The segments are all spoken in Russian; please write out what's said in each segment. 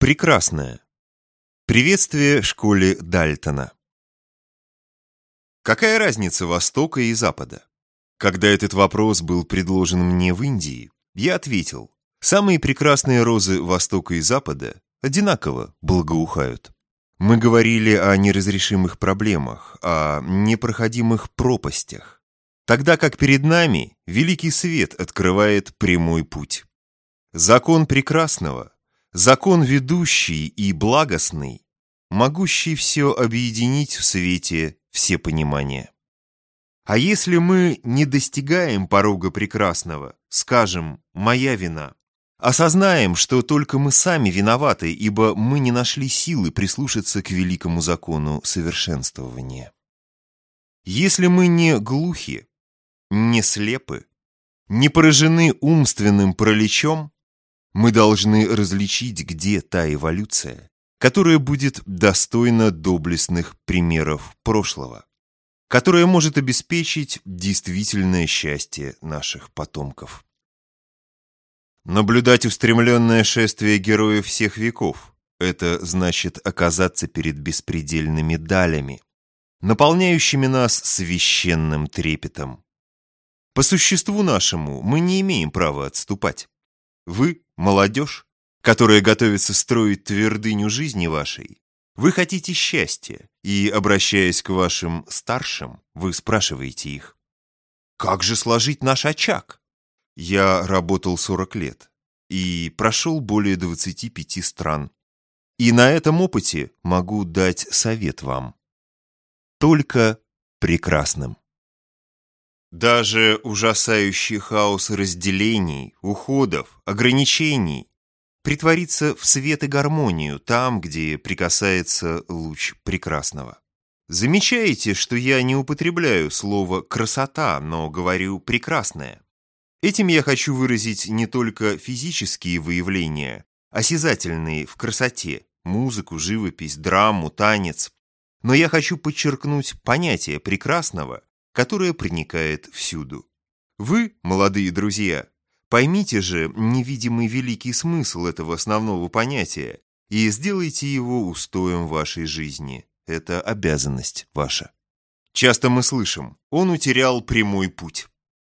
Прекрасное. Приветствие школе Дальтона. Какая разница Востока и Запада? Когда этот вопрос был предложен мне в Индии, я ответил, самые прекрасные розы Востока и Запада одинаково благоухают. Мы говорили о неразрешимых проблемах, о непроходимых пропастях, тогда как перед нами великий свет открывает прямой путь. Закон прекрасного – Закон ведущий и благостный, могущий все объединить в свете все понимания. А если мы не достигаем порога прекрасного, скажем «моя вина», осознаем, что только мы сами виноваты, ибо мы не нашли силы прислушаться к великому закону совершенствования. Если мы не глухи, не слепы, не поражены умственным параличом, мы должны различить, где та эволюция, которая будет достойна доблестных примеров прошлого, которая может обеспечить действительное счастье наших потомков. Наблюдать устремленное шествие героев всех веков – это значит оказаться перед беспредельными далями, наполняющими нас священным трепетом. По существу нашему мы не имеем права отступать. Вы молодежь, которая готовится строить твердыню жизни вашей, вы хотите счастья, и, обращаясь к вашим старшим, вы спрашиваете их, «Как же сложить наш очаг?» Я работал 40 лет и прошел более 25 стран. И на этом опыте могу дать совет вам. Только прекрасным. Даже ужасающий хаос разделений, уходов, ограничений притворится в свет и гармонию там, где прикасается луч прекрасного. Замечаете, что я не употребляю слово «красота», но говорю «прекрасное». Этим я хочу выразить не только физические выявления, осязательные в красоте, музыку, живопись, драму, танец, но я хочу подчеркнуть понятие прекрасного которая проникает всюду. Вы, молодые друзья, поймите же невидимый великий смысл этого основного понятия и сделайте его устоем вашей жизни. Это обязанность ваша. Часто мы слышим, он утерял прямой путь.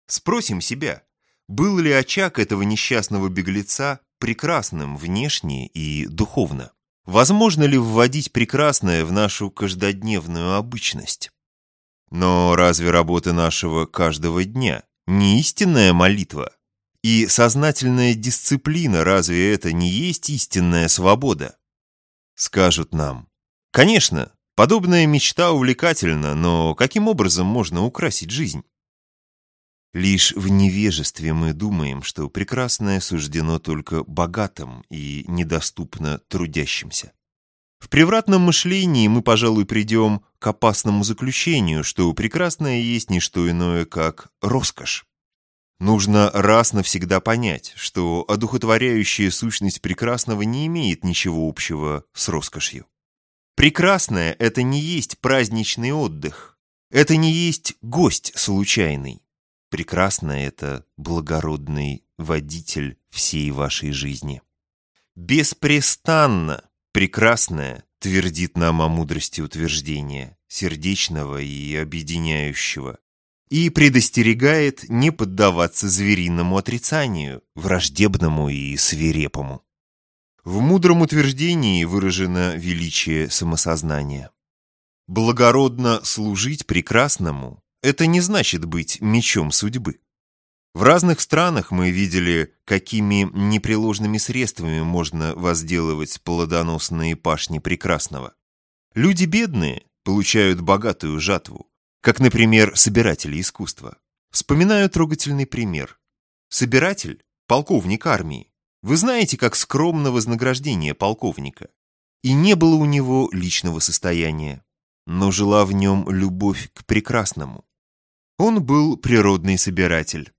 Спросим себя, был ли очаг этого несчастного беглеца прекрасным внешне и духовно? Возможно ли вводить прекрасное в нашу каждодневную обычность? Но разве работа нашего каждого дня не истинная молитва? И сознательная дисциплина разве это не есть истинная свобода? Скажут нам. Конечно, подобная мечта увлекательна, но каким образом можно украсить жизнь? Лишь в невежестве мы думаем, что прекрасное суждено только богатым и недоступно трудящимся. В превратном мышлении мы, пожалуй, придем к опасному заключению, что прекрасное есть не что иное, как роскошь. Нужно раз навсегда понять, что одухотворяющая сущность прекрасного не имеет ничего общего с роскошью. Прекрасное – это не есть праздничный отдых, это не есть гость случайный. Прекрасное – это благородный водитель всей вашей жизни. Беспрестанно Прекрасное твердит нам о мудрости утверждения, сердечного и объединяющего, и предостерегает не поддаваться звериному отрицанию, враждебному и свирепому. В мудром утверждении выражено величие самосознания. Благородно служить прекрасному – это не значит быть мечом судьбы. В разных странах мы видели, какими непреложными средствами можно возделывать плодоносные пашни прекрасного. Люди бедные получают богатую жатву, как, например, собиратели искусства. Вспоминаю трогательный пример. Собиратель – полковник армии. Вы знаете, как скромно вознаграждение полковника. И не было у него личного состояния, но жила в нем любовь к прекрасному. Он был природный собиратель.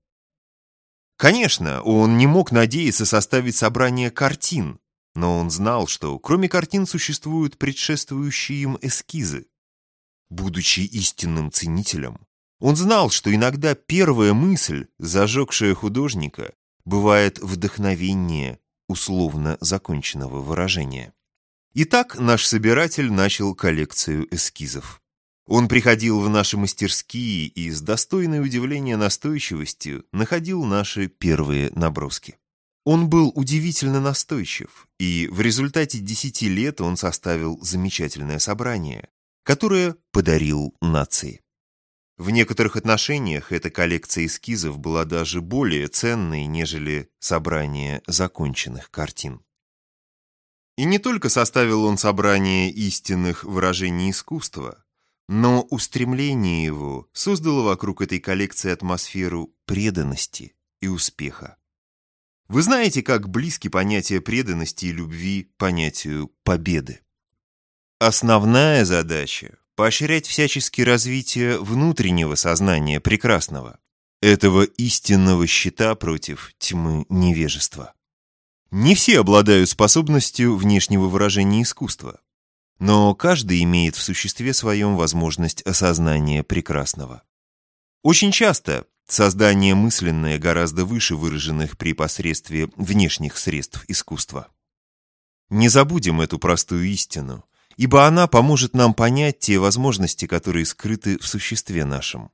Конечно, он не мог надеяться составить собрание картин, но он знал, что кроме картин существуют предшествующие им эскизы. Будучи истинным ценителем, он знал, что иногда первая мысль, зажегшая художника, бывает вдохновение, условно законченного выражения. Итак, наш собиратель начал коллекцию эскизов. Он приходил в наши мастерские и с достойной удивления настойчивостью находил наши первые наброски. Он был удивительно настойчив, и в результате десяти лет он составил замечательное собрание, которое подарил нации. В некоторых отношениях эта коллекция эскизов была даже более ценной, нежели собрание законченных картин. И не только составил он собрание истинных выражений искусства, но устремление его создало вокруг этой коллекции атмосферу преданности и успеха. Вы знаете, как близки понятия преданности и любви понятию победы. Основная задача – поощрять всяческие развитие внутреннего сознания прекрасного, этого истинного щита против тьмы невежества. Не все обладают способностью внешнего выражения искусства, но каждый имеет в существе своем возможность осознания прекрасного. Очень часто создание мысленное гораздо выше выраженных при посредстве внешних средств искусства. Не забудем эту простую истину, ибо она поможет нам понять те возможности, которые скрыты в существе нашем.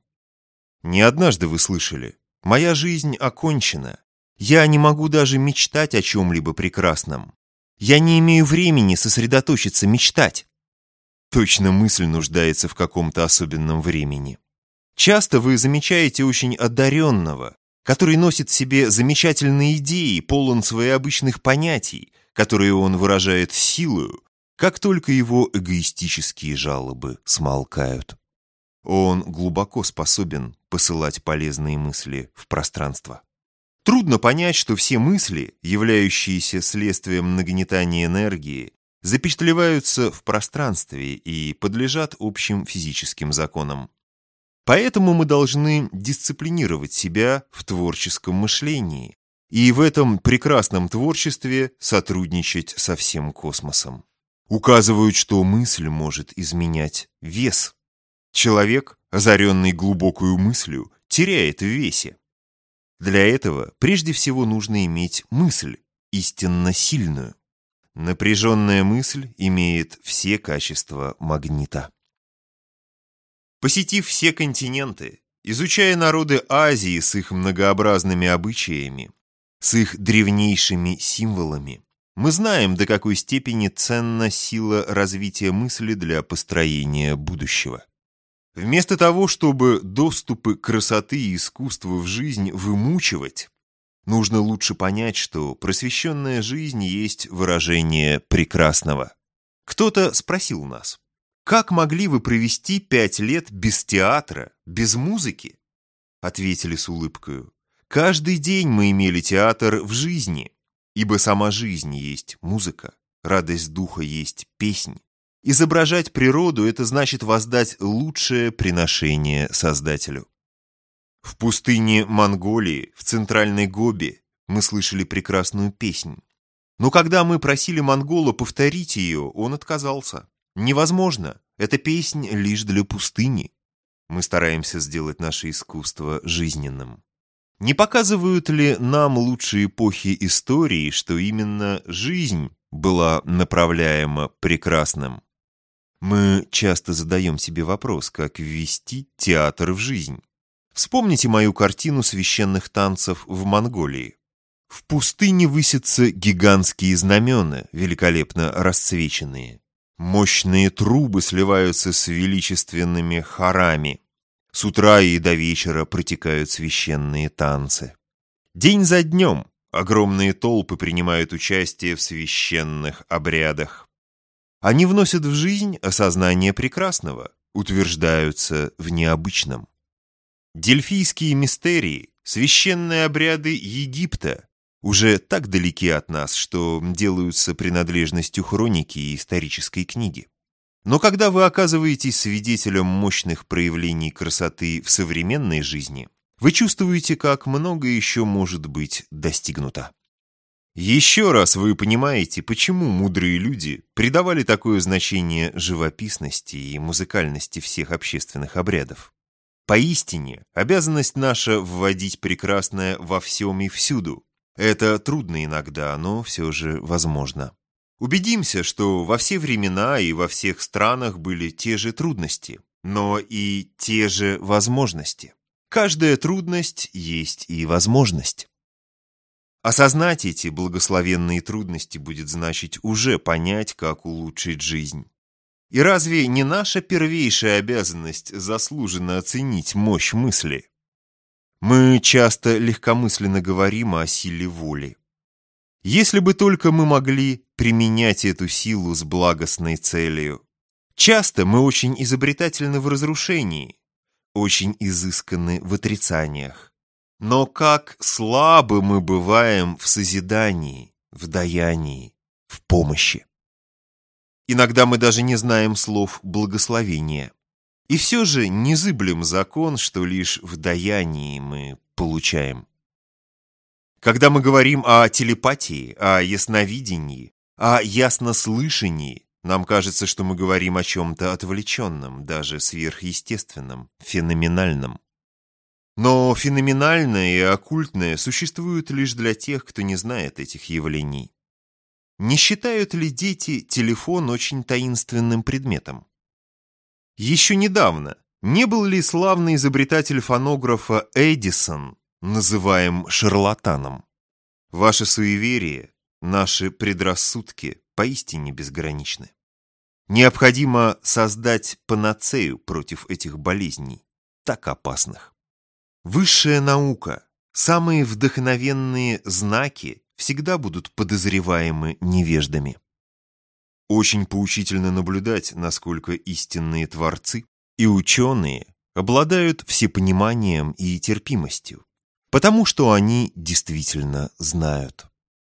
Не однажды вы слышали «Моя жизнь окончена, я не могу даже мечтать о чем-либо прекрасном. Я не имею времени сосредоточиться мечтать». Точно мысль нуждается в каком-то особенном времени. Часто вы замечаете очень одаренного, который носит в себе замечательные идеи, полон своеобычных понятий, которые он выражает силою, как только его эгоистические жалобы смолкают. Он глубоко способен посылать полезные мысли в пространство. Трудно понять, что все мысли, являющиеся следствием нагнетания энергии, запечатлеваются в пространстве и подлежат общим физическим законам. Поэтому мы должны дисциплинировать себя в творческом мышлении и в этом прекрасном творчестве сотрудничать со всем космосом указывают, что мысль может изменять вес. Человек, озаренный глубокую мыслью, теряет в весе. Для этого прежде всего нужно иметь мысль, истинно сильную. Напряженная мысль имеет все качества магнита. Посетив все континенты, изучая народы Азии с их многообразными обычаями, с их древнейшими символами, мы знаем, до какой степени ценна сила развития мысли для построения будущего. Вместо того, чтобы доступы красоты и искусства в жизнь вымучивать, нужно лучше понять, что просвещенная жизнь есть выражение прекрасного. Кто-то спросил нас, как могли вы провести пять лет без театра, без музыки? Ответили с улыбкою, каждый день мы имели театр в жизни. Ибо сама жизнь есть музыка, радость духа есть песнь. Изображать природу – это значит воздать лучшее приношение Создателю. В пустыне Монголии, в центральной Гобе, мы слышали прекрасную песнь. Но когда мы просили монгола повторить ее, он отказался. Невозможно, эта песнь лишь для пустыни. Мы стараемся сделать наше искусство жизненным. Не показывают ли нам лучшие эпохи истории, что именно жизнь была направляема прекрасным? Мы часто задаем себе вопрос, как ввести театр в жизнь. Вспомните мою картину священных танцев в Монголии. В пустыне высятся гигантские знамена, великолепно расцвеченные. Мощные трубы сливаются с величественными хорами. С утра и до вечера протекают священные танцы. День за днем огромные толпы принимают участие в священных обрядах. Они вносят в жизнь осознание прекрасного, утверждаются в необычном. Дельфийские мистерии, священные обряды Египта уже так далеки от нас, что делаются принадлежностью хроники и исторической книги. Но когда вы оказываетесь свидетелем мощных проявлений красоты в современной жизни, вы чувствуете, как много еще может быть достигнуто. Еще раз вы понимаете, почему мудрые люди придавали такое значение живописности и музыкальности всех общественных обрядов. Поистине, обязанность наша вводить прекрасное во всем и всюду. Это трудно иногда, но все же возможно. Убедимся, что во все времена и во всех странах были те же трудности, но и те же возможности. Каждая трудность есть и возможность. Осознать эти благословенные трудности будет значить уже понять, как улучшить жизнь. И разве не наша первейшая обязанность заслуженно оценить мощь мысли? Мы часто легкомысленно говорим о силе воли. Если бы только мы могли применять эту силу с благостной целью. Часто мы очень изобретательны в разрушении, очень изысканны в отрицаниях. Но как слабы мы бываем в созидании, в даянии, в помощи. Иногда мы даже не знаем слов благословения. И все же не зыблем закон, что лишь в даянии мы получаем. Когда мы говорим о телепатии, о ясновидении, о яснослышании, нам кажется, что мы говорим о чем-то отвлеченном, даже сверхъестественном, феноменальном. Но феноменальное и оккультное существуют лишь для тех, кто не знает этих явлений. Не считают ли дети телефон очень таинственным предметом? Еще недавно не был ли славный изобретатель фонографа Эдисон называем шарлатаном? Ваше суеверие, наши предрассудки поистине безграничны. Необходимо создать панацею против этих болезней, так опасных. Высшая наука, самые вдохновенные знаки всегда будут подозреваемы невеждами. Очень поучительно наблюдать, насколько истинные творцы и ученые обладают всепониманием и терпимостью, потому что они действительно знают.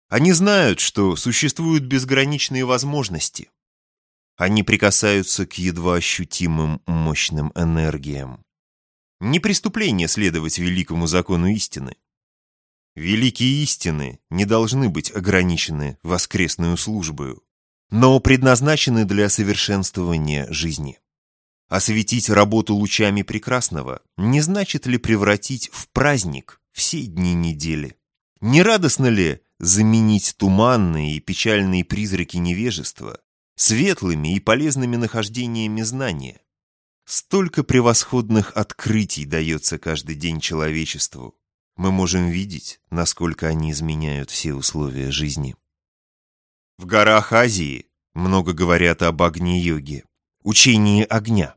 Они знают, что существуют безграничные возможности. Они прикасаются к едва ощутимым мощным энергиям. Не преступление следовать великому закону истины. Великие истины не должны быть ограничены воскресную службою но предназначены для совершенствования жизни. Осветить работу лучами прекрасного не значит ли превратить в праздник все дни недели? Не радостно ли заменить туманные и печальные призраки невежества светлыми и полезными нахождениями знания? Столько превосходных открытий дается каждый день человечеству. Мы можем видеть, насколько они изменяют все условия жизни. В горах Азии много говорят об огне-йоге, учении огня.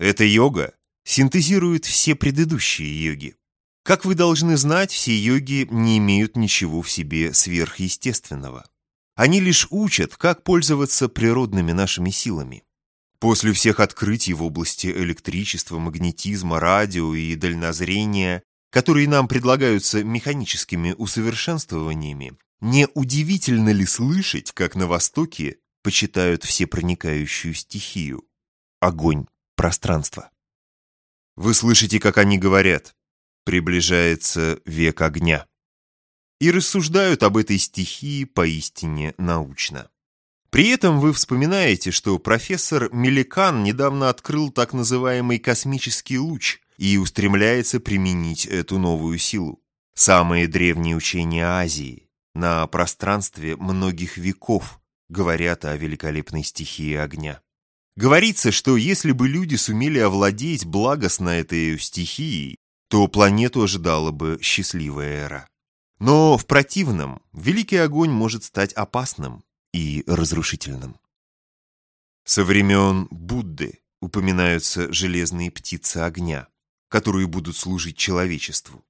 Эта йога синтезирует все предыдущие йоги. Как вы должны знать, все йоги не имеют ничего в себе сверхъестественного. Они лишь учат, как пользоваться природными нашими силами. После всех открытий в области электричества, магнетизма, радио и дальнозрения, которые нам предлагаются механическими усовершенствованиями, не удивительно ли слышать, как на Востоке почитают всепроникающую стихию – огонь пространства? Вы слышите, как они говорят «приближается век огня» и рассуждают об этой стихии поистине научно. При этом вы вспоминаете, что профессор Меликан недавно открыл так называемый космический луч и устремляется применить эту новую силу. Самые древние учения Азии, на пространстве многих веков говорят о великолепной стихии огня. Говорится, что если бы люди сумели овладеть благостно этой стихией, то планету ожидала бы счастливая эра. Но в противном великий огонь может стать опасным и разрушительным. Со времен Будды упоминаются железные птицы огня, которые будут служить человечеству.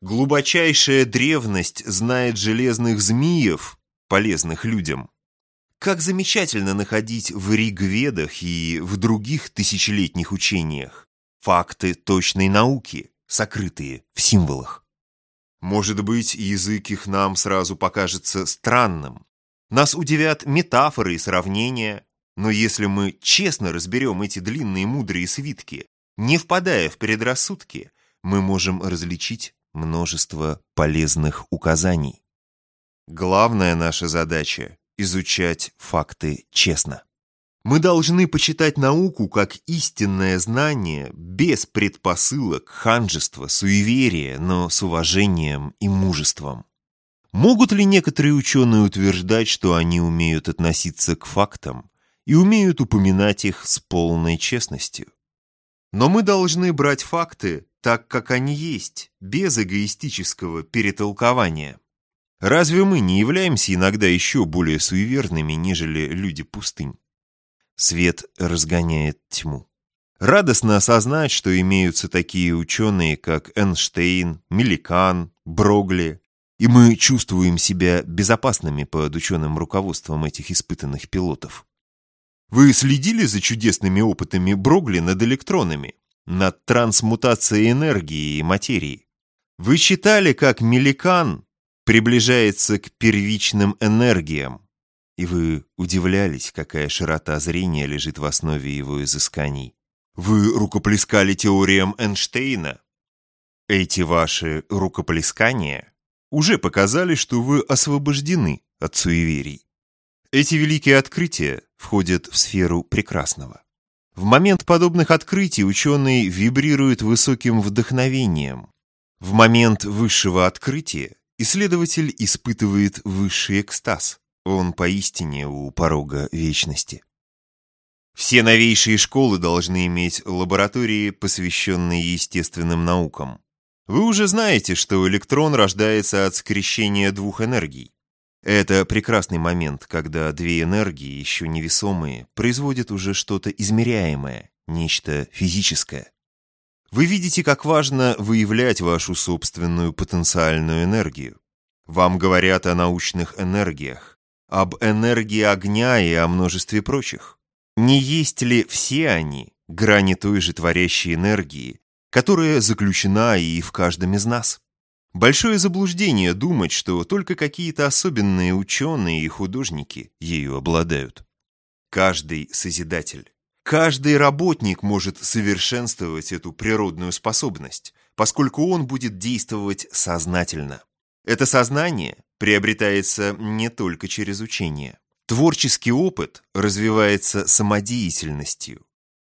Глубочайшая древность знает железных змеев, полезных людям. Как замечательно находить в Ригведах и в других тысячелетних учениях факты точной науки, сокрытые в символах. Может быть, язык их нам сразу покажется странным. Нас удивят метафоры и сравнения, но если мы честно разберем эти длинные мудрые свитки, не впадая в предрассудки, мы можем различить множество полезных указаний. Главная наша задача – изучать факты честно. Мы должны почитать науку как истинное знание, без предпосылок, ханжества, суеверия, но с уважением и мужеством. Могут ли некоторые ученые утверждать, что они умеют относиться к фактам и умеют упоминать их с полной честностью? Но мы должны брать факты так, как они есть, без эгоистического перетолкования. Разве мы не являемся иногда еще более суеверными, нежели люди пустынь? Свет разгоняет тьму. Радостно осознать, что имеются такие ученые, как Эйнштейн, Милликан, Брогли, и мы чувствуем себя безопасными под ученым руководством этих испытанных пилотов. Вы следили за чудесными опытами Брогли над электронами, над трансмутацией энергии и материи? Вы читали, как Милликан приближается к первичным энергиям, и вы удивлялись, какая широта зрения лежит в основе его изысканий. Вы рукоплескали теориям Эйнштейна. Эти ваши рукоплескания уже показали, что вы освобождены от суеверий. Эти великие открытия входят в сферу прекрасного. В момент подобных открытий ученый вибрирует высоким вдохновением. В момент высшего открытия исследователь испытывает высший экстаз. Он поистине у порога вечности. Все новейшие школы должны иметь лаборатории, посвященные естественным наукам. Вы уже знаете, что электрон рождается от скрещения двух энергий. Это прекрасный момент, когда две энергии, еще невесомые, производят уже что-то измеряемое, нечто физическое. Вы видите, как важно выявлять вашу собственную потенциальную энергию. Вам говорят о научных энергиях, об энергии огня и о множестве прочих. Не есть ли все они грани той же творящей энергии, которая заключена и в каждом из нас? Большое заблуждение думать, что только какие-то особенные ученые и художники ею обладают. Каждый созидатель, каждый работник может совершенствовать эту природную способность, поскольку он будет действовать сознательно. Это сознание приобретается не только через учение. Творческий опыт развивается самодеятельностью,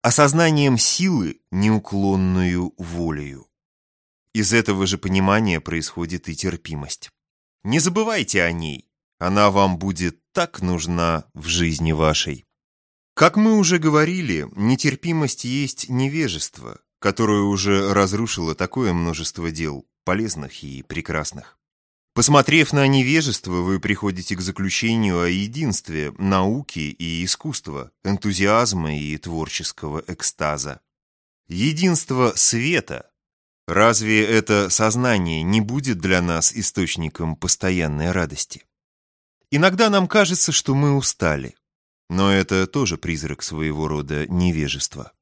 осознанием силы, неуклонную волею. Из этого же понимания происходит и терпимость. Не забывайте о ней, она вам будет так нужна в жизни вашей. Как мы уже говорили, нетерпимость есть невежество, которое уже разрушило такое множество дел, полезных и прекрасных. Посмотрев на невежество, вы приходите к заключению о единстве науки и искусства, энтузиазма и творческого экстаза. Единство света. Разве это сознание не будет для нас источником постоянной радости? Иногда нам кажется, что мы устали, но это тоже призрак своего рода невежества.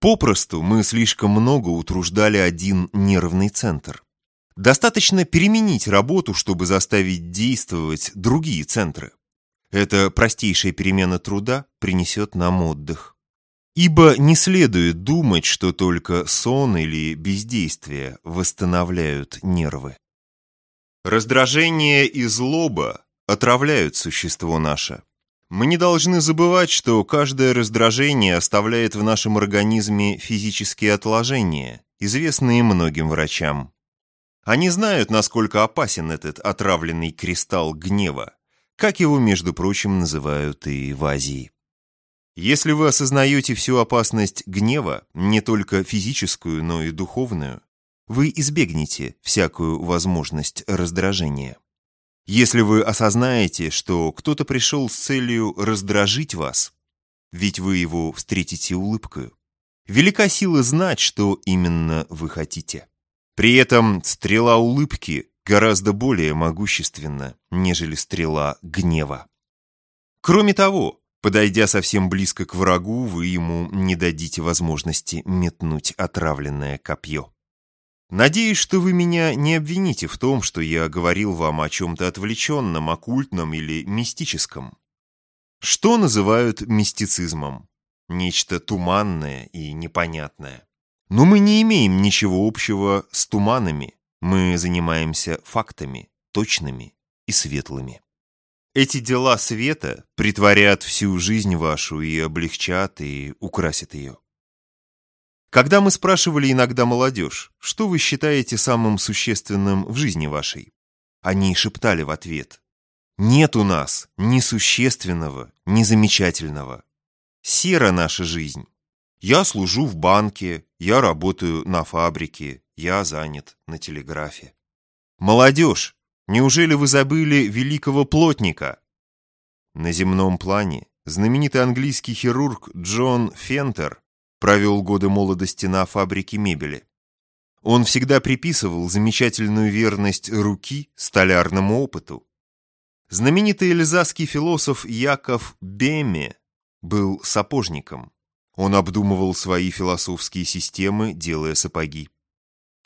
Попросту мы слишком много утруждали один нервный центр. Достаточно переменить работу, чтобы заставить действовать другие центры. Эта простейшая перемена труда принесет нам отдых. Ибо не следует думать, что только сон или бездействие восстанавливают нервы. Раздражение и злоба отравляют существо наше. Мы не должны забывать, что каждое раздражение оставляет в нашем организме физические отложения, известные многим врачам. Они знают, насколько опасен этот отравленный кристалл гнева, как его, между прочим, называют и в Азии. Если вы осознаете всю опасность гнева, не только физическую, но и духовную, вы избегнете всякую возможность раздражения. Если вы осознаете, что кто-то пришел с целью раздражить вас, ведь вы его встретите улыбкой, велика сила знать, что именно вы хотите. При этом стрела улыбки гораздо более могущественна, нежели стрела гнева. Кроме того, подойдя совсем близко к врагу, вы ему не дадите возможности метнуть отравленное копье. Надеюсь, что вы меня не обвините в том, что я говорил вам о чем-то отвлеченном, оккультном или мистическом. Что называют мистицизмом? Нечто туманное и непонятное. Но мы не имеем ничего общего с туманами. Мы занимаемся фактами, точными и светлыми. Эти дела света притворят всю жизнь вашу и облегчат, и украсят ее. Когда мы спрашивали иногда молодежь, что вы считаете самым существенным в жизни вашей, Они шептали в ответ. Нет у нас ни существенного, ни замечательного. Сера наша жизнь. Я служу в банке, я работаю на фабрике, я занят на телеграфе. Молодежь, неужели вы забыли великого плотника? На земном плане знаменитый английский хирург Джон Фентер провел годы молодости на фабрике мебели. Он всегда приписывал замечательную верность руки столярному опыту. Знаменитый эльзасский философ Яков Беме был сапожником. Он обдумывал свои философские системы, делая сапоги.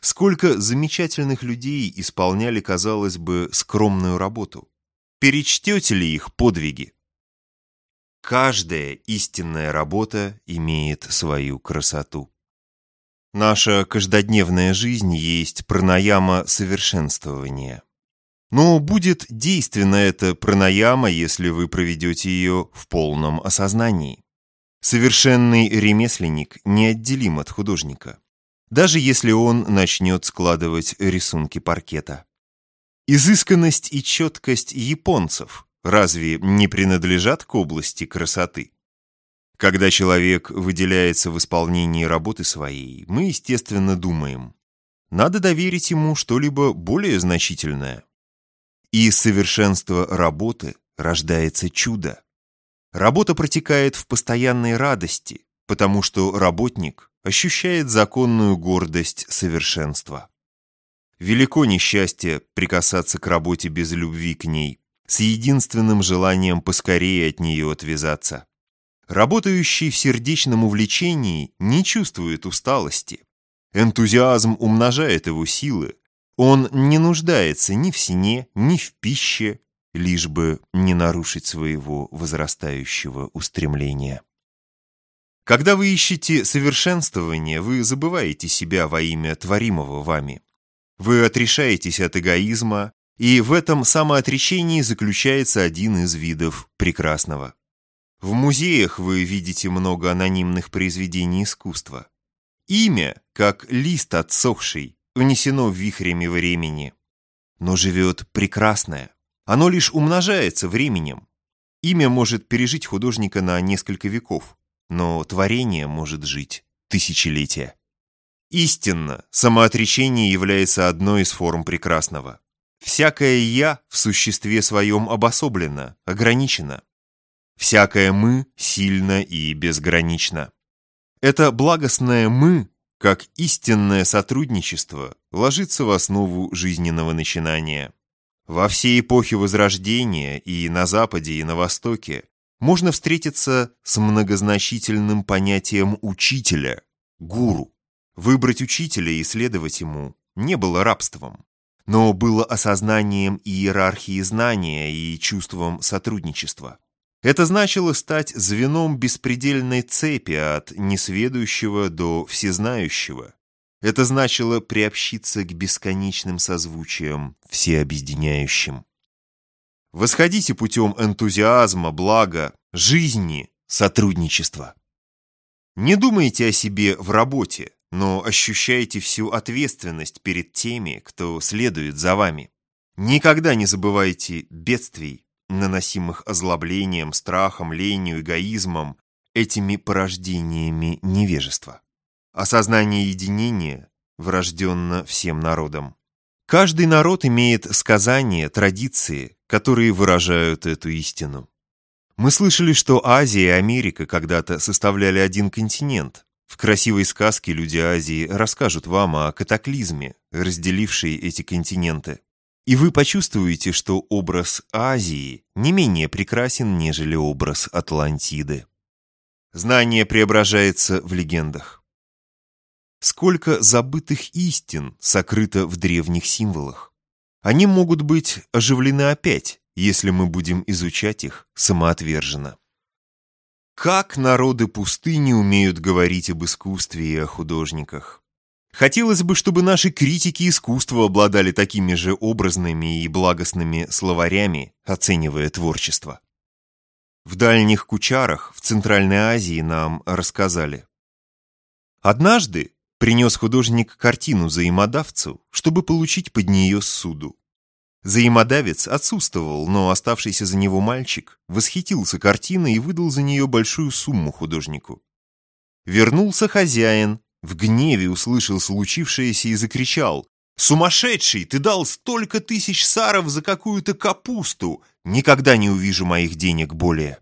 Сколько замечательных людей исполняли, казалось бы, скромную работу. Перечтете ли их подвиги? Каждая истинная работа имеет свою красоту. Наша каждодневная жизнь есть пранаяма совершенствования. Но будет действенна эта пранаяма, если вы проведете ее в полном осознании. Совершенный ремесленник неотделим от художника даже если он начнет складывать рисунки паркета. Изысканность и четкость японцев разве не принадлежат к области красоты? Когда человек выделяется в исполнении работы своей, мы, естественно, думаем, надо доверить ему что-либо более значительное. И из совершенства работы рождается чудо. Работа протекает в постоянной радости, потому что работник ощущает законную гордость совершенства. Велико несчастье прикасаться к работе без любви к ней, с единственным желанием поскорее от нее отвязаться. Работающий в сердечном увлечении не чувствует усталости. Энтузиазм умножает его силы. Он не нуждается ни в сне, ни в пище, лишь бы не нарушить своего возрастающего устремления. Когда вы ищете совершенствование, вы забываете себя во имя творимого вами. Вы отрешаетесь от эгоизма, и в этом самоотречении заключается один из видов прекрасного. В музеях вы видите много анонимных произведений искусства. Имя, как лист отсохший, унесено вихрями времени. Но живет прекрасное. Оно лишь умножается временем. Имя может пережить художника на несколько веков но творение может жить тысячелетия. Истинно, самоотречение является одной из форм прекрасного. Всякое «я» в существе своем обособлено, ограничено. Всякое «мы» сильно и безгранично. Это благостное «мы», как истинное сотрудничество, ложится в основу жизненного начинания. Во все эпохи Возрождения и на Западе, и на Востоке можно встретиться с многозначительным понятием учителя, гуру. Выбрать учителя и следовать ему не было рабством, но было осознанием иерархии знания и чувством сотрудничества. Это значило стать звеном беспредельной цепи от несведущего до всезнающего. Это значило приобщиться к бесконечным созвучиям, всеобъединяющим. Восходите путем энтузиазма, блага, жизни, сотрудничества. Не думайте о себе в работе, но ощущайте всю ответственность перед теми, кто следует за вами. Никогда не забывайте бедствий, наносимых озлоблением, страхом, ленью, эгоизмом, этими порождениями невежества. Осознание единения врожденно всем народам. Каждый народ имеет сказания, традиции, которые выражают эту истину. Мы слышали, что Азия и Америка когда-то составляли один континент. В красивой сказке люди Азии расскажут вам о катаклизме, разделившей эти континенты. И вы почувствуете, что образ Азии не менее прекрасен, нежели образ Атлантиды. Знание преображается в легендах. Сколько забытых истин сокрыто в древних символах. Они могут быть оживлены опять, если мы будем изучать их самоотверженно. Как народы пустыни умеют говорить об искусстве и о художниках? Хотелось бы, чтобы наши критики искусства обладали такими же образными и благостными словарями, оценивая творчество. В дальних Кучарах в Центральной Азии нам рассказали. Однажды принес художник картину взаимодавцу, чтобы получить под нее суду. Взаимодавец отсутствовал, но оставшийся за него мальчик восхитился картиной и выдал за нее большую сумму художнику. Вернулся хозяин, в гневе услышал случившееся и закричал. «Сумасшедший! Ты дал столько тысяч саров за какую-то капусту! Никогда не увижу моих денег более!»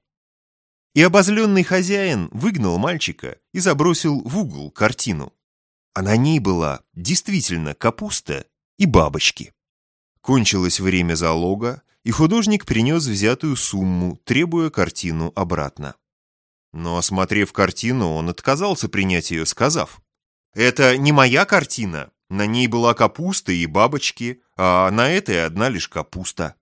И обозленный хозяин выгнал мальчика и забросил в угол картину. А на ней была действительно капуста и бабочки. Кончилось время залога, и художник принес взятую сумму, требуя картину обратно. Но, осмотрев картину, он отказался принять ее, сказав, «Это не моя картина, на ней была капуста и бабочки, а на этой одна лишь капуста».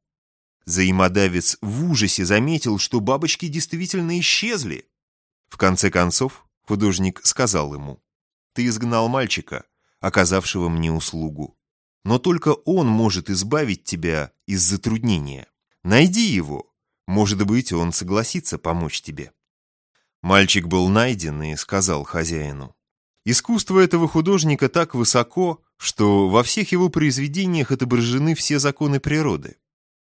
Взаимодавец в ужасе заметил, что бабочки действительно исчезли. В конце концов, художник сказал ему, «Ты изгнал мальчика, оказавшего мне услугу но только он может избавить тебя из затруднения. Найди его. Может быть, он согласится помочь тебе. Мальчик был найден и сказал хозяину. Искусство этого художника так высоко, что во всех его произведениях отображены все законы природы.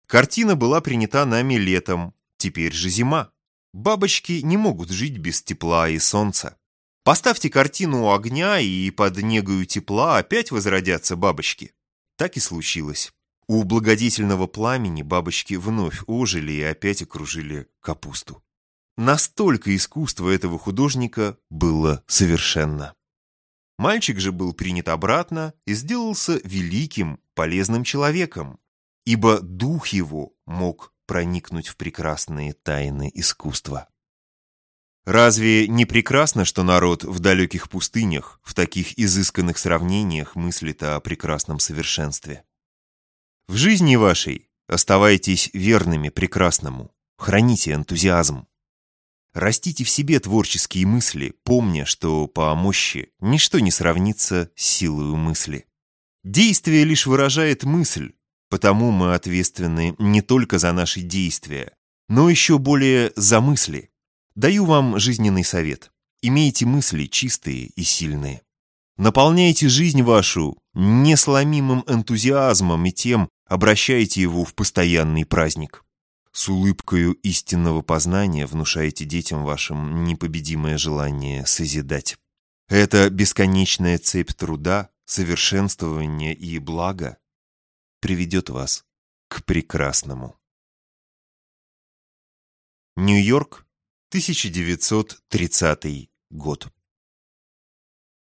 Картина была принята нами летом, теперь же зима. Бабочки не могут жить без тепла и солнца. Поставьте картину у огня, и под негою тепла опять возродятся бабочки. Так и случилось. У благодетельного пламени бабочки вновь ожили и опять окружили капусту. Настолько искусство этого художника было совершенно. Мальчик же был принят обратно и сделался великим, полезным человеком, ибо дух его мог проникнуть в прекрасные тайны искусства. Разве не прекрасно, что народ в далеких пустынях, в таких изысканных сравнениях мыслит о прекрасном совершенстве? В жизни вашей оставайтесь верными прекрасному, храните энтузиазм. Растите в себе творческие мысли, помня, что по мощи ничто не сравнится с силой мысли. Действие лишь выражает мысль, потому мы ответственны не только за наши действия, но еще более за мысли. Даю вам жизненный совет. Имейте мысли чистые и сильные. Наполняйте жизнь вашу несломимым энтузиазмом и тем обращайте его в постоянный праздник. С улыбкою истинного познания внушайте детям вашим непобедимое желание созидать. Это бесконечная цепь труда, совершенствования и блага приведет вас к прекрасному. Нью-Йорк, 1930 год.